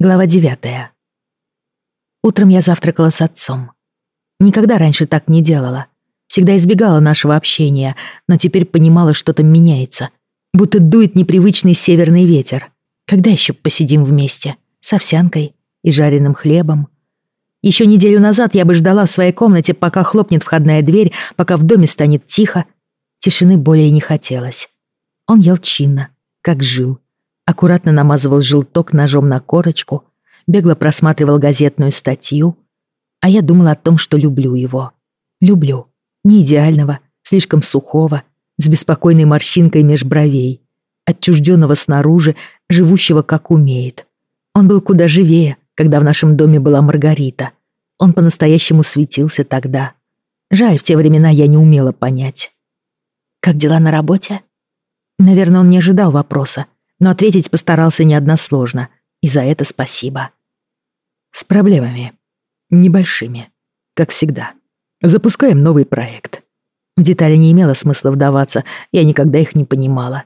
Глава девятая. Утром я завтракала с отцом. Никогда раньше так не делала. Всегда избегала нашего общения, но теперь понимала, что-то меняется. Будто дует непривычный северный ветер. Когда еще посидим вместе? С овсянкой и жареным хлебом. Еще неделю назад я бы ждала в своей комнате, пока хлопнет входная дверь, пока в доме станет тихо. Тишины более не хотелось. Он ел чинно, как жил аккуратно намазывал желток ножом на корочку, бегло просматривал газетную статью, а я думала о том, что люблю его. Люблю. Не идеального, слишком сухого, с беспокойной морщинкой меж бровей, отчужденного снаружи, живущего как умеет. Он был куда живее, когда в нашем доме была Маргарита. Он по-настоящему светился тогда. Жаль, в те времена я не умела понять. «Как дела на работе?» Наверное, он не ожидал вопроса, но ответить постарался не односложно, и за это спасибо. С проблемами. Небольшими. Как всегда. Запускаем новый проект. В детали не имело смысла вдаваться, я никогда их не понимала.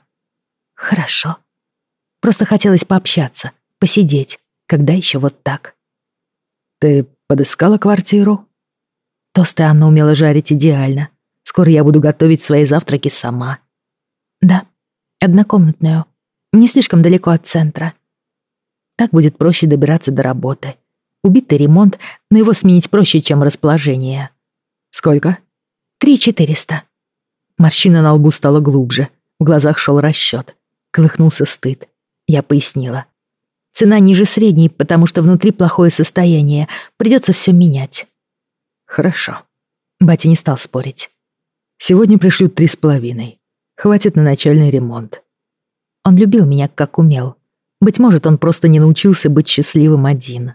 Хорошо. Просто хотелось пообщаться, посидеть. Когда еще вот так? Ты подыскала квартиру? Тосты Анна умела жарить идеально. Скоро я буду готовить свои завтраки сама. Да, однокомнатную. Не слишком далеко от центра. Так будет проще добираться до работы. Убитый ремонт, но его сменить проще, чем расположение. Сколько? Три четыреста. Морщина на лбу стала глубже. В глазах шел расчет. Колыхнулся стыд. Я пояснила. Цена ниже средней, потому что внутри плохое состояние. Придется все менять. Хорошо. Батя не стал спорить. Сегодня пришлют три с половиной. Хватит на начальный ремонт. Он любил меня, как умел. Быть может, он просто не научился быть счастливым один.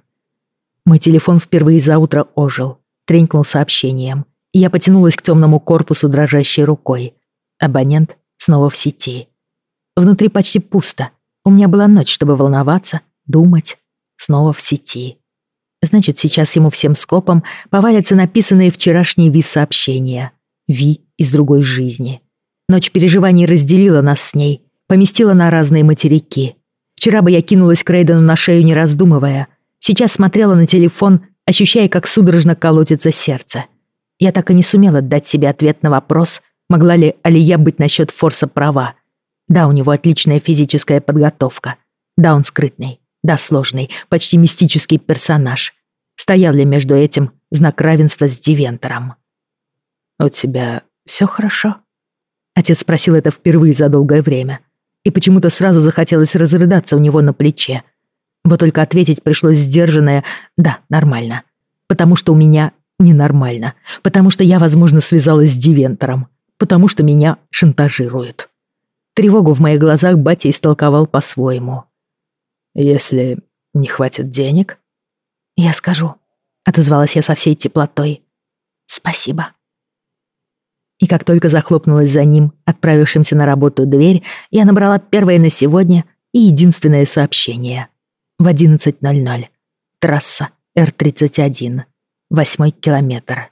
Мой телефон впервые за утро ожил, тренькнул сообщением, я потянулась к темному корпусу дрожащей рукой. Абонент снова в сети. Внутри почти пусто. У меня была ночь, чтобы волноваться, думать. Снова в сети. Значит, сейчас ему всем скопом повалятся написанные вчерашние Ви-сообщения. Ви из другой жизни. Ночь переживаний разделила нас с ней — поместила на разные материки. Вчера бы я кинулась к Рейдену на шею, не раздумывая. Сейчас смотрела на телефон, ощущая, как судорожно колотится сердце. Я так и не сумела дать себе ответ на вопрос, могла ли Алия быть насчет Форса права. Да, у него отличная физическая подготовка. Да, он скрытный. Да, сложный, почти мистический персонаж. Стоял ли между этим знак равенства с Дивентором? «У тебя все хорошо?» Отец спросил это впервые за долгое время и почему-то сразу захотелось разрыдаться у него на плече. Вот только ответить пришлось сдержанное «да, нормально». Потому что у меня ненормально. Потому что я, возможно, связалась с Дивентором. Потому что меня шантажируют. Тревогу в моих глазах батя истолковал по-своему. «Если не хватит денег?» «Я скажу», — отозвалась я со всей теплотой. «Спасибо». И как только захлопнулась за ним, отправившимся на работу дверь, я набрала первое на сегодня и единственное сообщение. В 11.00. Трасса Р-31. Восьмой километр.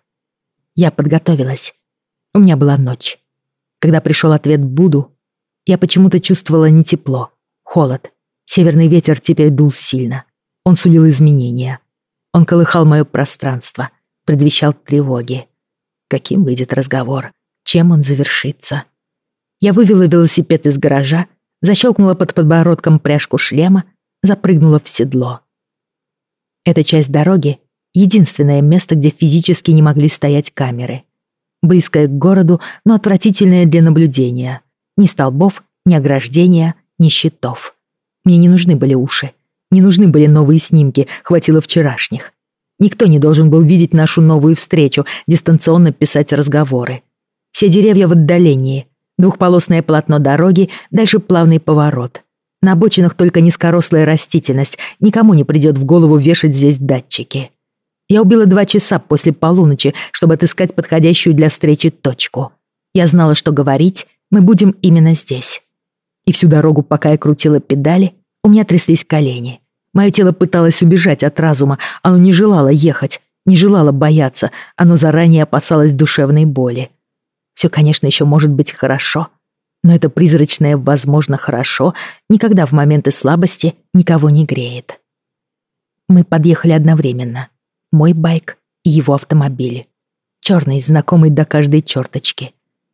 Я подготовилась. У меня была ночь. Когда пришел ответ «буду», я почему-то чувствовала не тепло, холод. Северный ветер теперь дул сильно. Он сулил изменения. Он колыхал мое пространство, предвещал тревоги. Каким выйдет разговор? Чем он завершится? Я вывела велосипед из гаража, защелкнула под подбородком пряжку шлема, запрыгнула в седло. Эта часть дороги — единственное место, где физически не могли стоять камеры. Близкое к городу, но отвратительное для наблюдения. Ни столбов, ни ограждения, ни щитов. Мне не нужны были уши. Не нужны были новые снимки, хватило вчерашних. Никто не должен был видеть нашу новую встречу, дистанционно писать разговоры. Все деревья в отдалении. Двухполосное полотно дороги, дальше плавный поворот. На обочинах только низкорослая растительность. Никому не придет в голову вешать здесь датчики. Я убила два часа после полуночи, чтобы отыскать подходящую для встречи точку. Я знала, что говорить мы будем именно здесь. И всю дорогу, пока я крутила педали, у меня тряслись колени. Мое тело пыталось убежать от разума, оно не желало ехать, не желало бояться, оно заранее опасалось душевной боли. Все, конечно, еще может быть хорошо, но это призрачное «возможно хорошо» никогда в моменты слабости никого не греет. Мы подъехали одновременно. Мой байк и его автомобиль. Черный, знакомый до каждой черточки.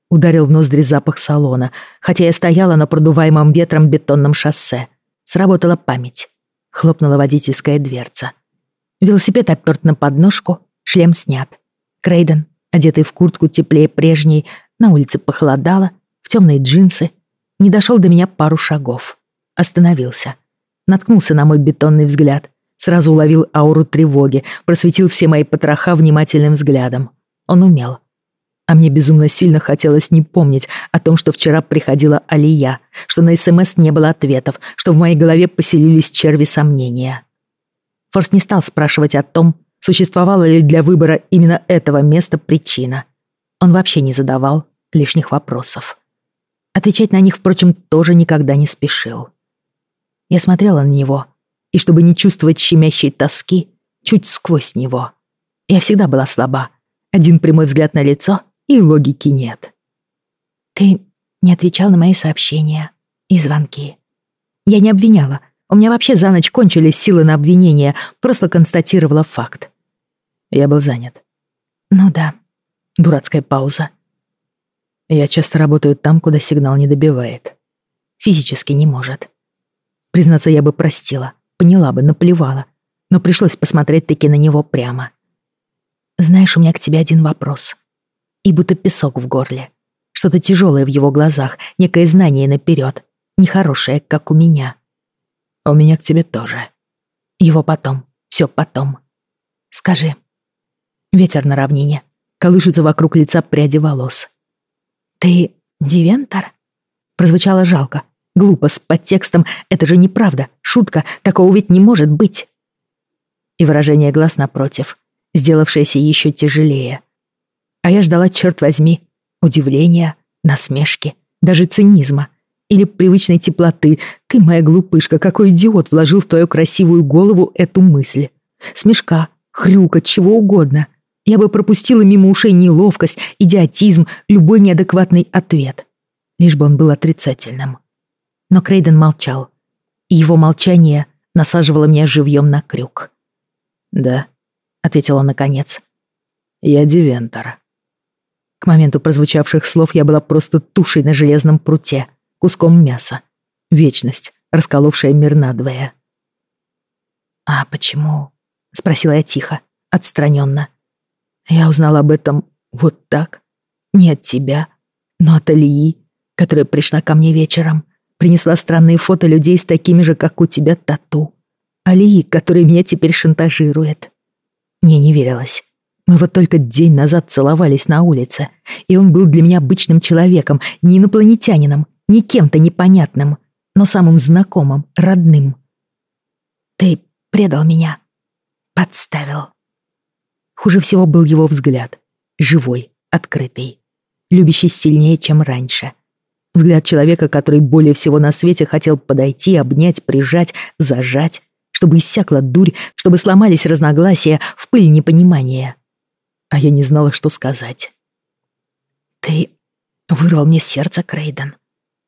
Ударил в ноздри запах салона, хотя я стояла на продуваемом ветром бетонном шоссе. Сработала память. Хлопнула водительская дверца. Велосипед оперт на подножку, шлем снят. Крейден, одетый в куртку теплее прежней, на улице похолодало, в темные джинсы, не дошел до меня пару шагов. Остановился. Наткнулся на мой бетонный взгляд. Сразу уловил ауру тревоги, просветил все мои потроха внимательным взглядом. Он умел. А мне безумно сильно хотелось не помнить о том, что вчера приходила Алия, что на СМС не было ответов, что в моей голове поселились черви сомнения. Форс не стал спрашивать о том, существовала ли для выбора именно этого места причина. Он вообще не задавал лишних вопросов. Отвечать на них, впрочем, тоже никогда не спешил. Я смотрела на него, и чтобы не чувствовать щемящей тоски, чуть сквозь него. Я всегда была слаба. Один прямой взгляд на лицо, и логики нет. «Ты не отвечал на мои сообщения и звонки. Я не обвиняла. У меня вообще за ночь кончились силы на обвинение, просто констатировала факт. Я был занят. Ну да. Дурацкая пауза. Я часто работаю там, куда сигнал не добивает. Физически не может. Признаться, я бы простила, поняла бы, наплевала. Но пришлось посмотреть таки на него прямо. Знаешь, у меня к тебе один вопрос. И будто песок в горле. Что-то тяжелое в его глазах, некое знание наперед, нехорошее, как у меня. У меня к тебе тоже. Его потом, все потом. Скажи. Ветер на равнине, колышутся вокруг лица пряди волос. «Ты Дивентор?» Прозвучало жалко, глупо, с подтекстом «это же неправда, шутка, такого ведь не может быть». И выражение глаз напротив, сделавшееся еще тяжелее. А я ждала, черт возьми, удивления, насмешки, даже цинизма или привычной теплоты. Ты, моя глупышка, какой идиот вложил в твою красивую голову эту мысль. Смешка, хрюка, чего угодно — я бы пропустила мимо ушей неловкость, идиотизм, любой неадекватный ответ. Лишь бы он был отрицательным. Но Крейден молчал. И его молчание насаживало меня живьем на крюк. «Да», — ответил он наконец. «Я Дивентор». К моменту прозвучавших слов я была просто тушей на железном пруте, куском мяса. Вечность, расколовшая мир надвое. «А почему?» — спросила я тихо, отстраненно. Я узнала об этом вот так. Не от тебя, но от Алии, которая пришла ко мне вечером. Принесла странные фото людей с такими же, как у тебя, тату. Алии, который меня теперь шантажирует. Мне не верилось. Мы вот только день назад целовались на улице, и он был для меня обычным человеком, не инопланетянином, не кем-то непонятным, но самым знакомым, родным. Ты предал меня, подставил. Хуже всего был его взгляд. Живой, открытый. Любящий сильнее, чем раньше. Взгляд человека, который более всего на свете хотел подойти, обнять, прижать, зажать, чтобы иссякла дурь, чтобы сломались разногласия в пыль непонимания. А я не знала, что сказать. «Ты вырвал мне сердце, Крейден.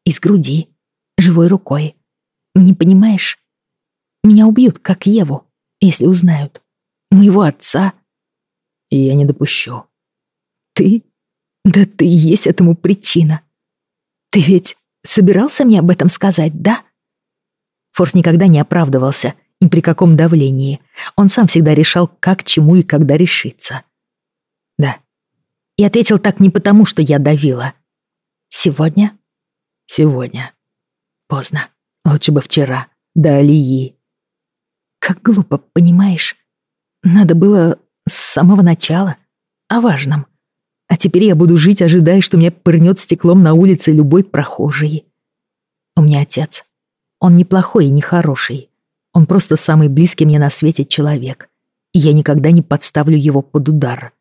Из груди, живой рукой. Не понимаешь? Меня убьют, как Еву, если узнают. Моего отца, и я не допущу. Ты? Да ты есть этому причина. Ты ведь собирался мне об этом сказать, да? Форс никогда не оправдывался ни при каком давлении. Он сам всегда решал, как, чему и когда решиться. Да. И ответил так не потому, что я давила. Сегодня? Сегодня. Поздно. Лучше бы вчера, до Алии. Как глупо, понимаешь? Надо было с самого начала. О важном. А теперь я буду жить, ожидая, что меня пырнет стеклом на улице любой прохожий. У меня отец. Он неплохой и не хороший. Он просто самый близкий мне на свете человек. И я никогда не подставлю его под удар.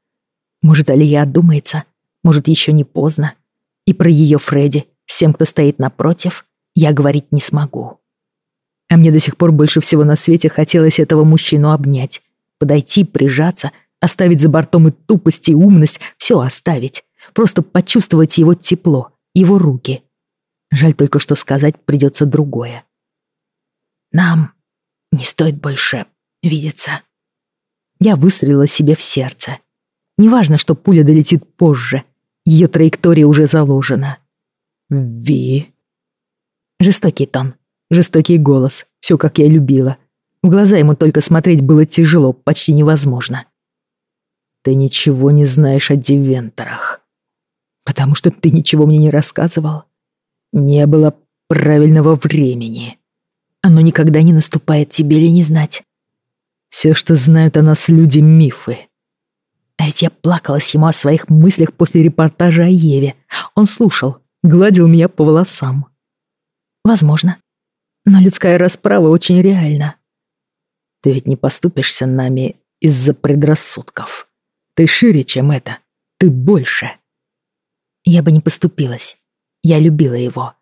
Может, Алия одумается, может, еще не поздно. И про ее Фредди, с тем, кто стоит напротив, я говорить не смогу. А мне до сих пор больше всего на свете хотелось этого мужчину обнять, подойти, прижаться, оставить за бортом и тупость, и умность, все оставить. Просто почувствовать его тепло, его руки. Жаль только, что сказать придется другое. Нам не стоит больше видится. Я выстрелила себе в сердце. Неважно, что пуля долетит позже. Ее траектория уже заложена. Ви. Жестокий тон, жестокий голос, все как я любила. В глаза ему только смотреть было тяжело, почти невозможно. Ты ничего не знаешь о дивенторах. Потому что ты ничего мне не рассказывал. Не было правильного времени. Оно никогда не наступает, тебе ли не знать. Все, что знают о нас люди, мифы. А ведь я плакалась ему о своих мыслях после репортажа о Еве. Он слушал, гладил меня по волосам. Возможно. Но людская расправа очень реальна. Ты ведь не поступишься нами из-за предрассудков. Ты шире, чем это. Ты больше. Я бы не поступилась. Я любила его.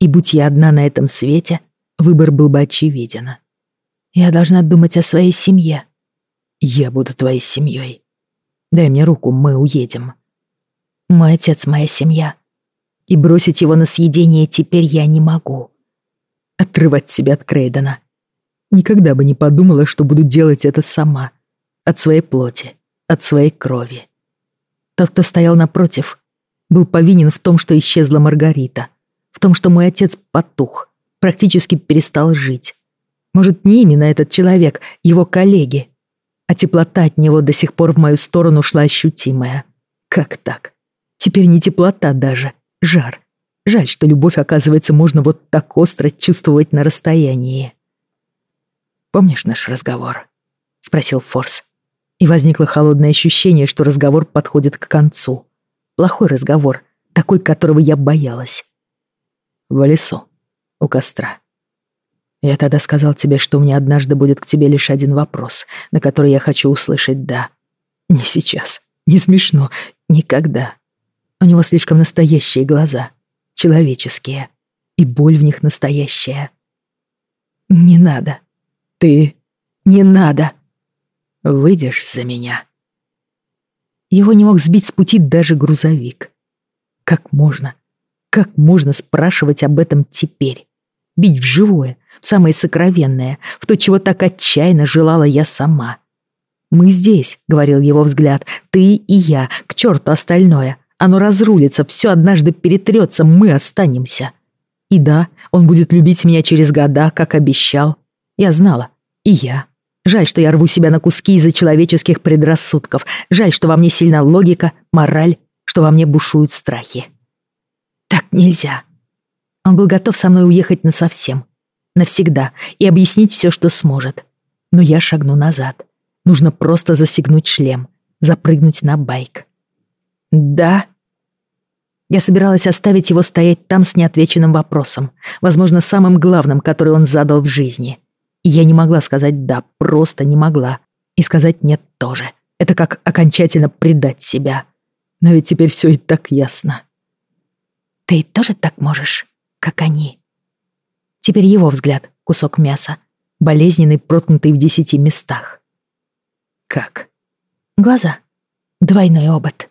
И будь я одна на этом свете, выбор был бы очевиден. Я должна думать о своей семье. Я буду твоей семьей. Дай мне руку, мы уедем. Мой отец — моя семья. И бросить его на съедение теперь я не могу. Отрывать себя от Крейдена. Никогда бы не подумала, что буду делать это сама. От своей плоти, от своей крови. Тот, кто стоял напротив, был повинен в том, что исчезла Маргарита, в том, что мой отец потух, практически перестал жить. Может, не именно этот человек, его коллеги, а теплота от него до сих пор в мою сторону шла ощутимая. Как так? Теперь не теплота даже, жар. Жаль, что любовь, оказывается, можно вот так остро чувствовать на расстоянии. «Помнишь наш разговор?» — спросил Форс. И возникло холодное ощущение, что разговор подходит к концу. Плохой разговор, такой, которого я боялась. В лесу, у костра. Я тогда сказал тебе, что у меня однажды будет к тебе лишь один вопрос, на который я хочу услышать «да». Не сейчас, не смешно, никогда. У него слишком настоящие глаза, человеческие, и боль в них настоящая. Не надо. Ты не надо. Выйдешь за меня. Его не мог сбить с пути даже грузовик. Как можно? Как можно спрашивать об этом теперь? Бить в живое, в самое сокровенное, в то, чего так отчаянно желала я сама. «Мы здесь», — говорил его взгляд, — «ты и я, к черту остальное. Оно разрулится, все однажды перетрется, мы останемся». И да, он будет любить меня через года, как обещал. Я знала. И я. Жаль, что я рву себя на куски из-за человеческих предрассудков. Жаль, что во мне сильна логика, мораль, что во мне бушуют страхи. Так нельзя. Он был готов со мной уехать насовсем, навсегда, и объяснить все, что сможет. Но я шагну назад. Нужно просто засегнуть шлем, запрыгнуть на байк. Да. Я собиралась оставить его стоять там с неотвеченным вопросом, возможно, самым главным, который он задал в жизни — и я не могла сказать «да», просто не могла. И сказать «нет» тоже. Это как окончательно предать себя. Но ведь теперь все и так ясно. Ты тоже так можешь, как они? Теперь его взгляд — кусок мяса, болезненный, проткнутый в десяти местах. Как? Глаза. Двойной обод.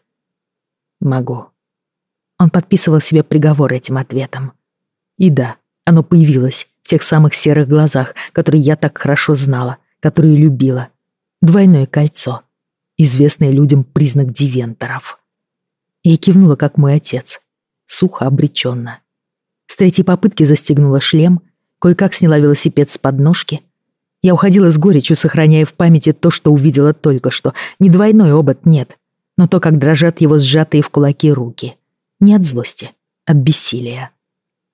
Могу. Он подписывал себе приговор этим ответом. И да, оно появилось, в тех самых серых глазах, которые я так хорошо знала, которые любила. Двойное кольцо. Известный людям признак дивенторов. Я кивнула, как мой отец. Сухо, обреченно. С третьей попытки застегнула шлем, кое-как сняла велосипед с подножки. Я уходила с горечью, сохраняя в памяти то, что увидела только что. Не двойной обод, нет, но то, как дрожат его сжатые в кулаки руки. Не от злости, от бессилия.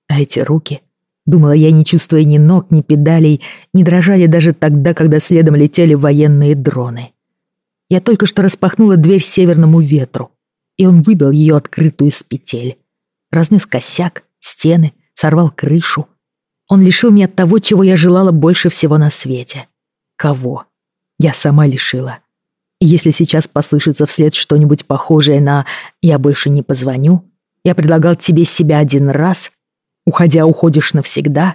А эти руки Думала я, не чувствуя ни ног, ни педалей, не дрожали даже тогда, когда следом летели военные дроны. Я только что распахнула дверь северному ветру, и он выбил ее открытую с петель. Разнес косяк, стены, сорвал крышу. Он лишил меня того, чего я желала больше всего на свете. Кого? Я сама лишила. Если сейчас послышится вслед что-нибудь похожее на «я больше не позвоню», «я предлагал тебе себя один раз», Уходя, уходишь навсегда.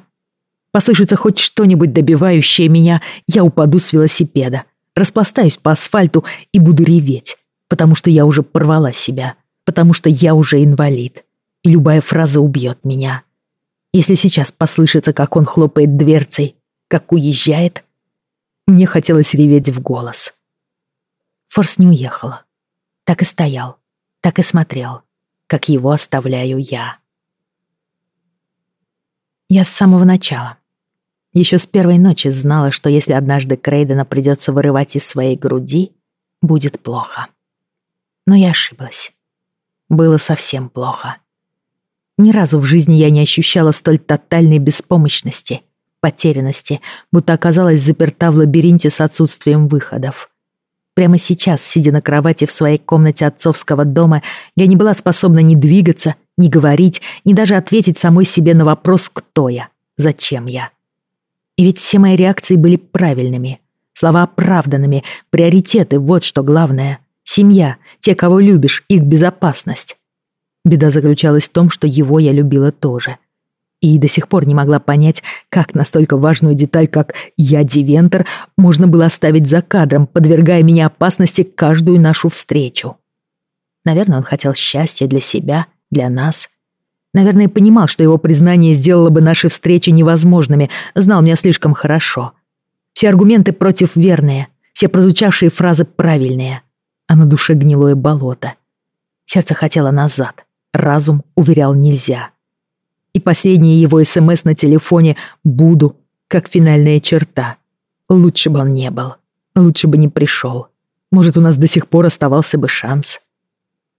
Послышится хоть что-нибудь добивающее меня, я упаду с велосипеда, распластаюсь по асфальту и буду реветь, потому что я уже порвала себя, потому что я уже инвалид, и любая фраза убьет меня. Если сейчас послышится, как он хлопает дверцей, как уезжает, Мне хотелось реветь в голос. Форс не уехал. Так и стоял, так и смотрел, как его оставляю я. Я с самого начала, еще с первой ночи знала, что если однажды Крейдена придется вырывать из своей груди, будет плохо. Но я ошиблась. Было совсем плохо. Ни разу в жизни я не ощущала столь тотальной беспомощности, потерянности, будто оказалась заперта в лабиринте с отсутствием выходов. Прямо сейчас, сидя на кровати в своей комнате отцовского дома, я не была способна ни двигаться, ни говорить, ни даже ответить самой себе на вопрос «Кто я? Зачем я?». И ведь все мои реакции были правильными, слова оправданными, приоритеты — вот что главное. Семья, те, кого любишь, их безопасность. Беда заключалась в том, что его я любила тоже. И до сих пор не могла понять, как настолько важную деталь, как «я Дивентер», можно было оставить за кадром, подвергая меня опасности каждую нашу встречу. Наверное, он хотел счастья для себя, для нас — Наверное, понимал, что его признание сделало бы наши встречи невозможными, знал меня слишком хорошо. Все аргументы против верные, все прозвучавшие фразы правильные, а на душе гнилое болото. Сердце хотело назад, разум уверял нельзя. И последние его СМС на телефоне «буду», как финальная черта. Лучше бы он не был, лучше бы не пришел. Может, у нас до сих пор оставался бы шанс.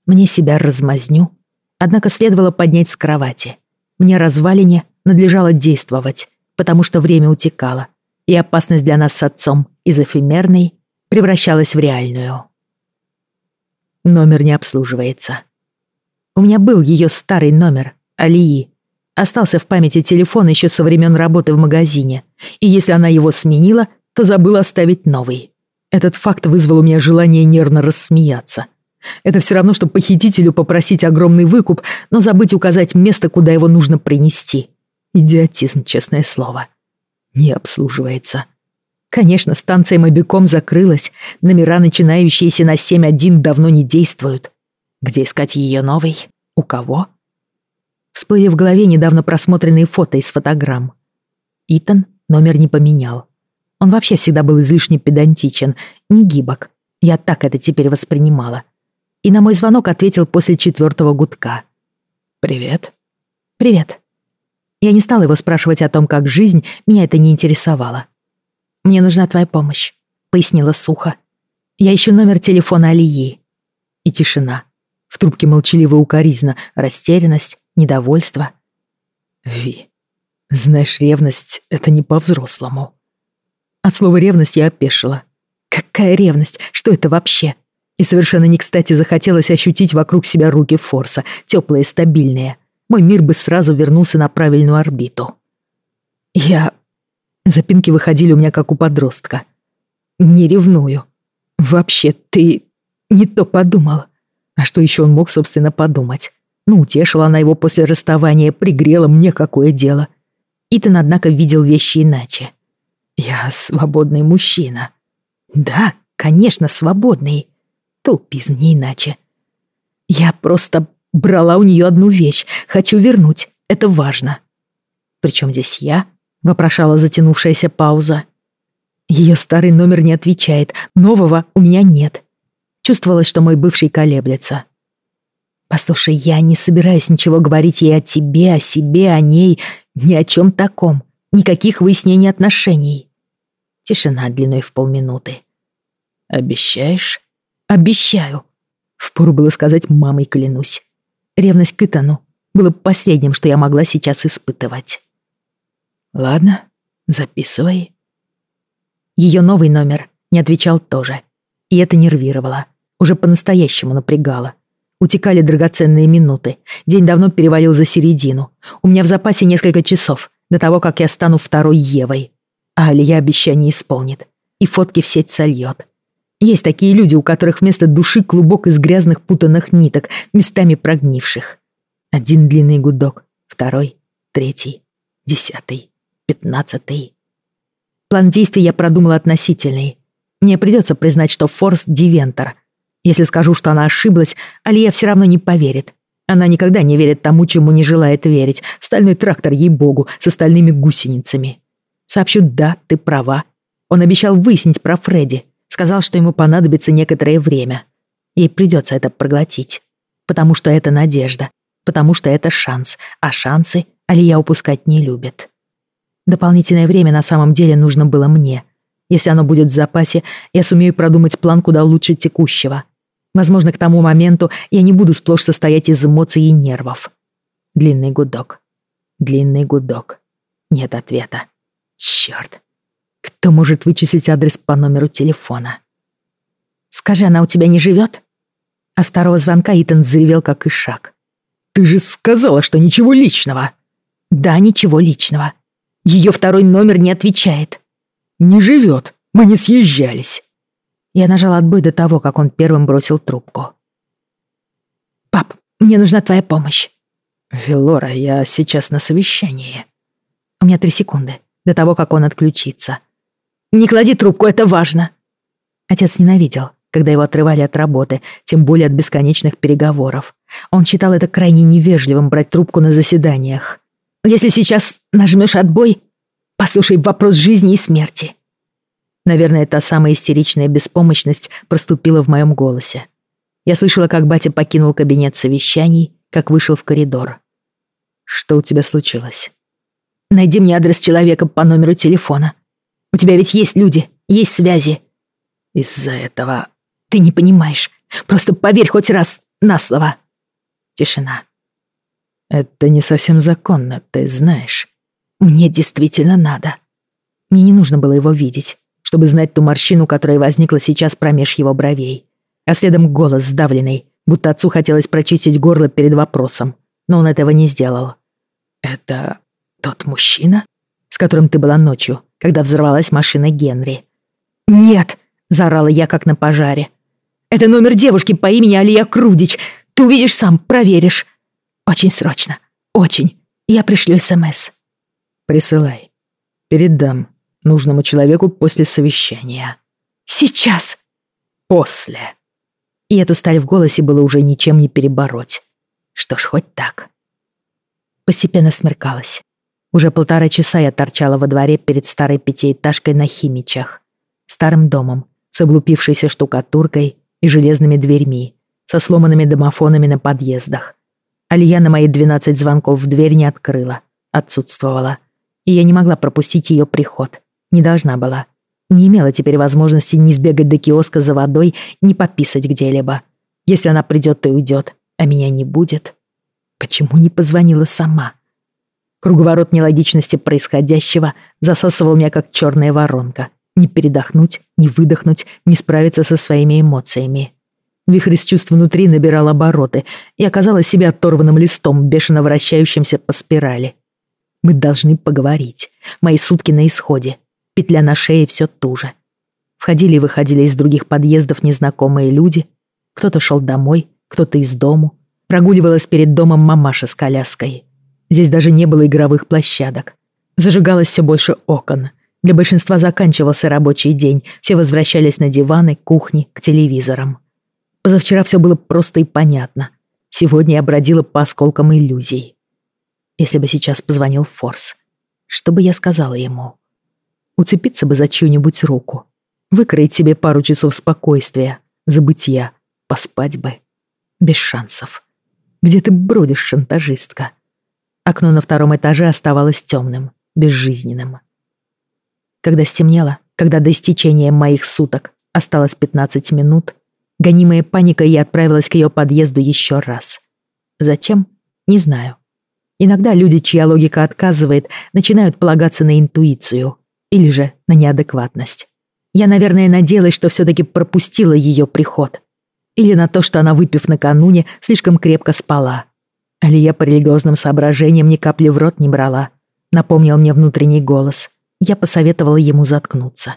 Мне себя размазню Однако следовало поднять с кровати. Мне развалине надлежало действовать, потому что время утекало, и опасность для нас с отцом из эфемерной превращалась в реальную. Номер не обслуживается. У меня был ее старый номер, Алии. Остался в памяти телефон еще со времен работы в магазине, и если она его сменила, то забыла оставить новый. Этот факт вызвал у меня желание нервно рассмеяться — это все равно, что похитителю попросить огромный выкуп, но забыть указать место, куда его нужно принести. Идиотизм, честное слово. Не обслуживается. Конечно, станция Мобиком закрылась, номера, начинающиеся на 7.1, давно не действуют. Где искать ее новый? У кого? Всплыли в голове недавно просмотренные фото из фотограмм. Итан номер не поменял. Он вообще всегда был излишне педантичен, не гибок. Я так это теперь воспринимала и на мой звонок ответил после четвертого гудка. «Привет». «Привет». Я не стала его спрашивать о том, как жизнь, меня это не интересовало. «Мне нужна твоя помощь», — пояснила сухо. «Я ищу номер телефона Алии». И тишина. В трубке молчаливая укоризна, растерянность, недовольство. «Ви, знаешь, ревность — это не по-взрослому». От слова «ревность» я опешила. «Какая ревность? Что это вообще?» И совершенно не кстати захотелось ощутить вокруг себя руки Форса, теплые, стабильные. Мой мир бы сразу вернулся на правильную орбиту. Я... Запинки выходили у меня как у подростка. Не ревную. Вообще, ты не то подумал. А что еще он мог, собственно, подумать? Ну, утешила она его после расставания, пригрела мне какое дело. Итан, однако, видел вещи иначе. Я свободный мужчина. Да, конечно, свободный. Тупизм не иначе. Я просто брала у нее одну вещь. Хочу вернуть. Это важно. Причем здесь я? Вопрошала затянувшаяся пауза. Ее старый номер не отвечает. Нового у меня нет. Чувствовалось, что мой бывший колеблется. Послушай, я не собираюсь ничего говорить ей о тебе, о себе, о ней, ни о чем таком. Никаких выяснений отношений. Тишина длиной в полминуты. Обещаешь? Обещаю. Впору было сказать мамой клянусь. Ревность к Итану было последним, что я могла сейчас испытывать. Ладно, записывай. Ее новый номер не отвечал тоже. И это нервировало. Уже по-настоящему напрягало. Утекали драгоценные минуты. День давно перевалил за середину. У меня в запасе несколько часов до того, как я стану второй Евой. А Алия обещание исполнит. И фотки в сеть сольет. Есть такие люди, у которых вместо души клубок из грязных путанных ниток, местами прогнивших. Один длинный гудок, второй, третий, десятый, пятнадцатый. План действий я продумала относительный. Мне придется признать, что Форс — дивентор. Если скажу, что она ошиблась, Алия все равно не поверит. Она никогда не верит тому, чему не желает верить. Стальной трактор, ей-богу, с остальными гусеницами. Сообщу «да, ты права», Он обещал выяснить про Фредди. Сказал, что ему понадобится некоторое время. Ей придется это проглотить. Потому что это надежда. Потому что это шанс. А шансы Алия упускать не любит. Дополнительное время на самом деле нужно было мне. Если оно будет в запасе, я сумею продумать план куда лучше текущего. Возможно, к тому моменту я не буду сплошь состоять из эмоций и нервов. Длинный гудок. Длинный гудок. Нет ответа. Чёрт. Кто может вычислить адрес по номеру телефона? Скажи, она у тебя не живет? А второго звонка Итан взревел, как и шаг. «Ты же сказала, что ничего личного!» «Да, ничего личного. Ее второй номер не отвечает». «Не живет. Мы не съезжались». Я нажал отбой до того, как он первым бросил трубку. «Пап, мне нужна твоя помощь». «Велора, я сейчас на совещании». «У меня три секунды до того, как он отключится». «Не клади трубку, это важно». Отец ненавидел, когда его отрывали от работы, тем более от бесконечных переговоров. Он считал это крайне невежливым брать трубку на заседаниях. «Если сейчас нажмешь отбой, послушай вопрос жизни и смерти». Наверное, та самая истеричная беспомощность проступила в моем голосе. Я слышала, как батя покинул кабинет совещаний, как вышел в коридор. «Что у тебя случилось?» «Найди мне адрес человека по номеру телефона. У тебя ведь есть люди, есть связи». «Из-за этого...» «Ты не понимаешь. Просто поверь хоть раз на слово». Тишина. «Это не совсем законно, ты знаешь». «Мне действительно надо». Мне не нужно было его видеть, чтобы знать ту морщину, которая возникла сейчас промеж его бровей. А следом голос сдавленный, будто отцу хотелось прочистить горло перед вопросом, но он этого не сделал. «Это тот мужчина, с которым ты была ночью, когда взорвалась машина Генри?» «Нет!» — заорала я, как на пожаре. «Это номер девушки по имени Алия Крудич. Ты увидишь сам, проверишь. Очень срочно. Очень. Я пришлю СМС». «Присылай. Передам нужному человеку после совещания». «Сейчас!» «После!» И эту сталь в голосе было уже ничем не перебороть. Что ж, хоть так. Постепенно смеркалось. Уже полтора часа я торчала во дворе перед старой пятиэтажкой на Химичах. Старым домом, с облупившейся штукатуркой и железными дверьми, со сломанными домофонами на подъездах. Алия на мои 12 звонков в дверь не открыла, отсутствовала. И я не могла пропустить ее приход. Не должна была. Не имела теперь возможности ни сбегать до киоска за водой, ни пописать где-либо. Если она придет и уйдет, а меня не будет. Почему не позвонила сама? Круговорот нелогичности происходящего засасывал меня как черная воронка. Не передохнуть, не выдохнуть, не справиться со своими эмоциями. Вихрь чувств внутри набирал обороты и оказалась себе оторванным листом, бешено вращающимся по спирали. Мы должны поговорить. Мои сутки на исходе. Петля на шее все туже. Входили и выходили из других подъездов незнакомые люди. Кто-то шел домой, кто-то из дому. Прогуливалась перед домом мамаша с коляской. Здесь даже не было игровых площадок. Зажигалось все больше окон. Для большинства заканчивался рабочий день. Все возвращались на диваны, кухни, к телевизорам. Позавчера все было просто и понятно. Сегодня я бродила по осколкам иллюзий. Если бы сейчас позвонил Форс, что бы я сказала ему? Уцепиться бы за чью-нибудь руку. Выкроить себе пару часов спокойствия, забытья, поспать бы. Без шансов. Где ты бродишь, шантажистка? Окно на втором этаже оставалось темным, безжизненным. Когда стемнело, когда до истечения моих суток осталось 15 минут, гонимая паникой я отправилась к ее подъезду еще раз. Зачем? Не знаю. Иногда люди, чья логика отказывает, начинают полагаться на интуицию, или же на неадекватность. Я, наверное, надеялась, что все-таки пропустила ее приход. Или на то, что она, выпив накануне, слишком крепко спала. Али я по религиозным соображениям ни капли в рот не брала. Напомнил мне внутренний голос. Я посоветовала ему заткнуться.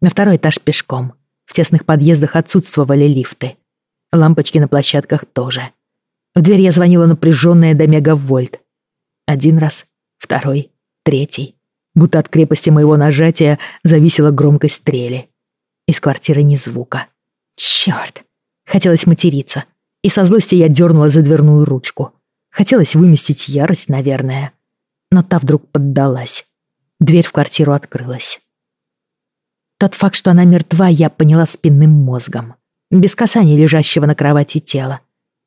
На второй этаж пешком. В тесных подъездах отсутствовали лифты. Лампочки на площадках тоже. В дверь я звонила напряженная до мегавольт. Один раз, второй, третий будто от крепости моего нажатия зависела громкость стрели. Из квартиры ни звука. Чёрт! Хотелось материться, и со злости я дернула за дверную ручку. Хотелось выместить ярость, наверное. Но та вдруг поддалась. Дверь в квартиру открылась. Тот факт, что она мертва, я поняла спинным мозгом. Без касания лежащего на кровати тела.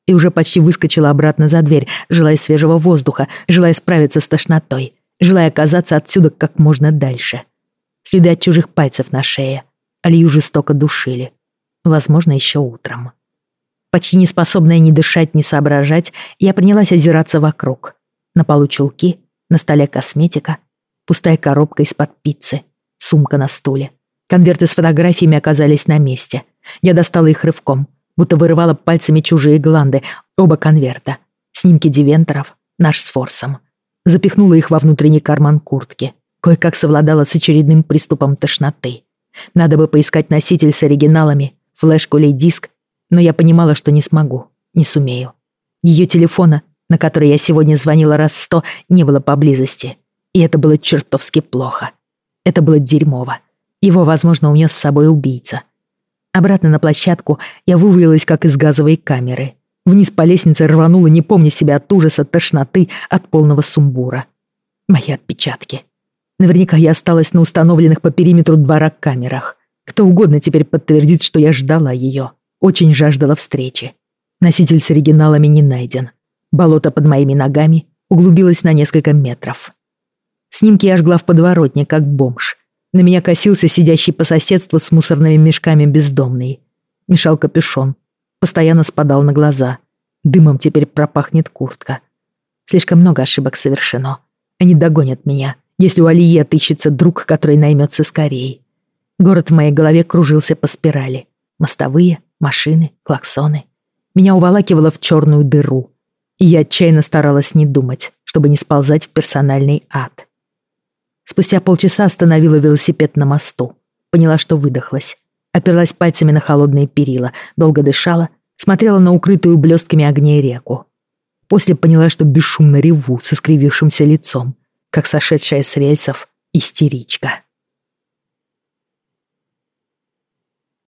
И уже почти выскочила обратно за дверь, желая свежего воздуха, желая справиться с тошнотой, желая оказаться отсюда как можно дальше. Следы от чужих пальцев на шее. Алию жестоко душили. Возможно, еще утром. Почти не способная ни дышать, ни соображать, я принялась озираться вокруг. На полу чулки, на столе косметика, пустая коробка из-под пиццы, сумка на стуле. Конверты с фотографиями оказались на месте. Я достала их рывком, будто вырывала пальцами чужие гланды, оба конверта. Снимки дивенторов, наш с Форсом. Запихнула их во внутренний карман куртки. Кое-как совладала с очередным приступом тошноты. Надо бы поискать носитель с оригиналами, флешку или диск, но я понимала, что не смогу, не сумею. Ее телефона, на который я сегодня звонила раз сто, не было поблизости. И это было чертовски плохо. Это было дерьмово. Его, возможно, унес с собой убийца. Обратно на площадку я вывалилась, как из газовой камеры. Вниз по лестнице рванула, не помня себя от ужаса, тошноты, от полного сумбура. Мои отпечатки. Наверняка я осталась на установленных по периметру двора камерах. Кто угодно теперь подтвердит, что я ждала ее. Очень жаждала встречи. Носитель с оригиналами не найден. Болото под моими ногами углубилось на несколько метров. Снимки я жгла в подворотне, как бомж. На меня косился сидящий по соседству с мусорными мешками бездомный. Мешал капюшон. Постоянно спадал на глаза. Дымом теперь пропахнет куртка. Слишком много ошибок совершено. Они догонят меня, если у Алии отыщется друг, который наймется скорее. Город в моей голове кружился по спирали. Мостовые, машины, клаксоны. Меня уволакивало в черную дыру. И я отчаянно старалась не думать, чтобы не сползать в персональный ад. Спустя полчаса остановила велосипед на мосту. Поняла, что выдохлась. Оперлась пальцами на холодные перила, долго дышала, смотрела на укрытую блестками огней реку. После поняла, что бесшумно реву со скривившимся лицом, как сошедшая с рельсов истеричка.